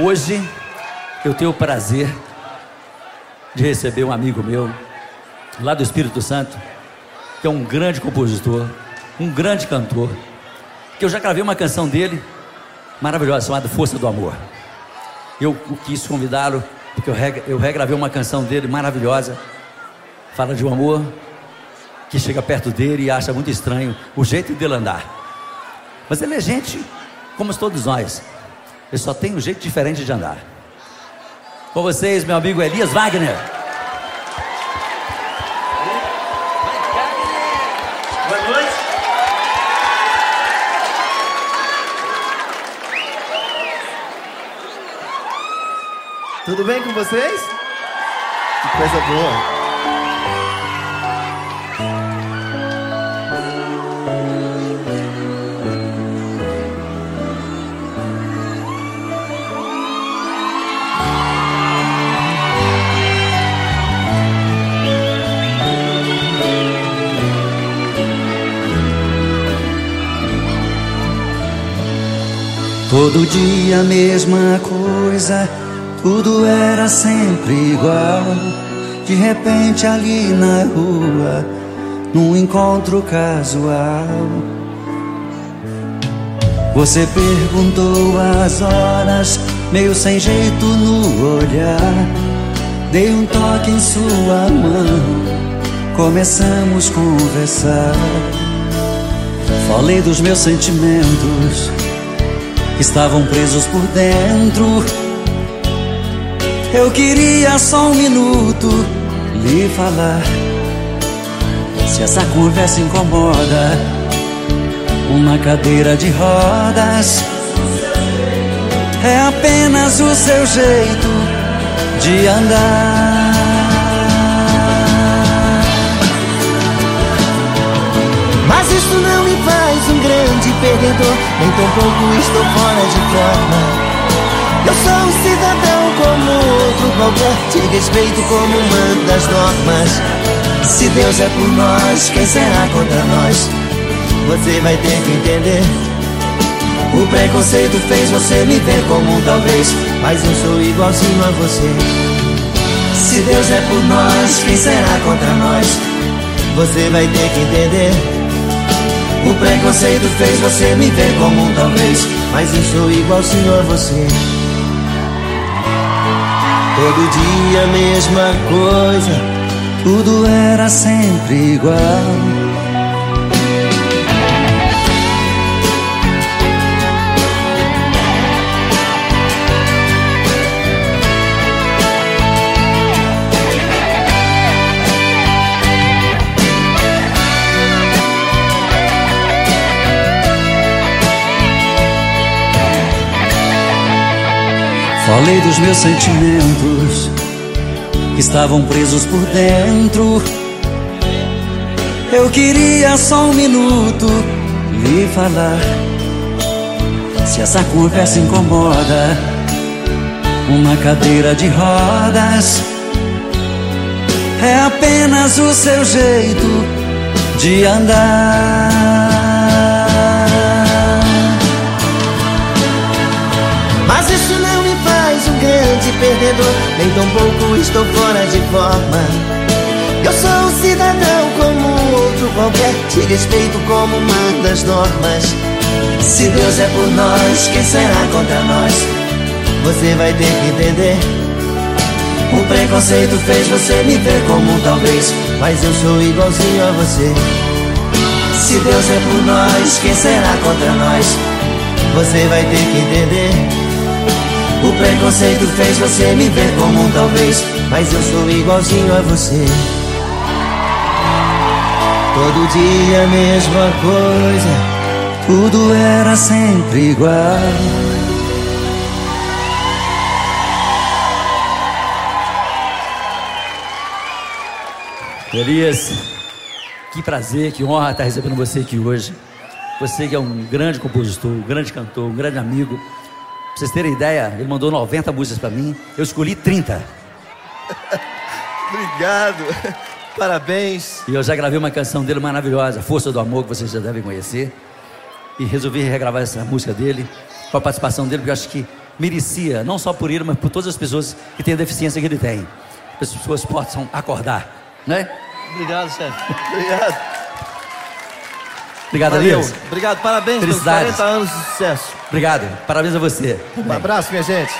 Hoje eu tenho o prazer de receber um amigo meu, lá do Espírito Santo, que é um grande compositor, um grande cantor, que eu já gravei uma canção dele, maravilhosa, chamada Força do Amor. Eu quis convidá-lo, porque eu, reg eu regravei uma canção dele maravilhosa, fala de um amor que chega perto dele e acha muito estranho o jeito dele andar. Mas ele é gente como todos nós. Ele só tem um jeito diferente de andar. Com vocês, meu amigo Elias Wagner. Boa noite. Tudo bem com vocês? Que coisa boa. Todo dia a mesma coisa, tudo era sempre igual. De repente ali na rua, num encontro casual. Você perguntou as horas, meio sem jeito no olhar. Dei um toque em sua mão, começamos a conversar. Falei dos meus sentimentos estavam presos por dentro. Eu queria só um minuto lhe falar. Se essa conversa incomoda, uma cadeira de rodas é apenas o seu jeito de andar. Isso não me faz um grande perdedor, nem tampouco estou fora de forma. Eu sou um cidadão como outro qualquer, te respeito como manda as normas. Se Deus é por nós, quem será contra nós? Você vai ter que entender. O preconceito fez você me ver como talvez, mas eu sou igualzinho a você. Se Deus é por nós, quem será contra nós? Você vai ter que entender. O preconceito fez você me ver como um talvez, mas eu sou igualzinho a você. Todo dia a mesma coisa, tudo era sempre igual. Falei dos meus sentimentos que estavam presos por dentro. Eu queria só um minuto lhe falar. Se essa conversa incomoda, uma cadeira de rodas é apenas o seu jeito de andar. Nem tampouco estou fora de forma. Eu sou um cidadão como outro qualquer, te respeito como manda as normas. Se Deus é por nós, quem será contra nós? Você vai ter que entender. O preconceito fez você me ver como talvez, mas eu sou igualzinho a você. Se Deus é por nós, quem será contra nós? Você vai ter que entender. O preconceito fez você me ver como um talvez, mas eu sou igualzinho a você. Todo dia a mesma coisa, tudo era sempre igual. Elias, que prazer, que honra estar recebendo você aqui hoje. Você que é um grande compositor, um grande cantor, um grande amigo. Pra vocês terem ideia, ele mandou 90 músicas para mim, eu escolhi 30. Obrigado. Parabéns. E eu já gravei uma canção dele maravilhosa, Força do Amor, que vocês já devem conhecer. E resolvi regravar essa música dele, com a participação dele, porque eu acho que merecia, não só por ele, mas por todas as pessoas que têm a deficiência que ele tem. As pessoas possam acordar, né? Obrigado, chefe. Obrigado. Obrigado, Valeu. Elias. Obrigado, parabéns pelos Felicidades. 40 anos de sucesso. Obrigado. Parabéns a você. Um abraço, minha gente.